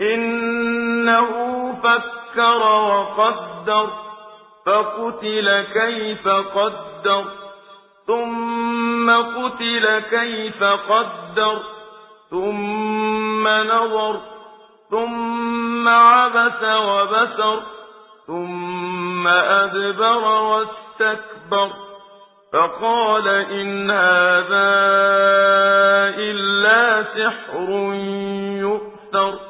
إنه فكر وقدر فقتل كيف قدر ثم قتل كيف قدر ثم نظر ثم عبس وبسر ثم أدبر واستكبر. فقال إن هذا إلا سحر يؤثر.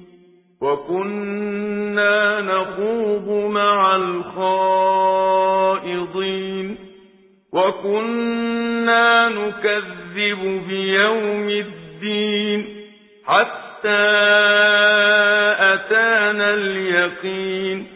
وكنا نخوض مع الخائضين وكنا نكذب بيوم الدين حتى أتانا اليقين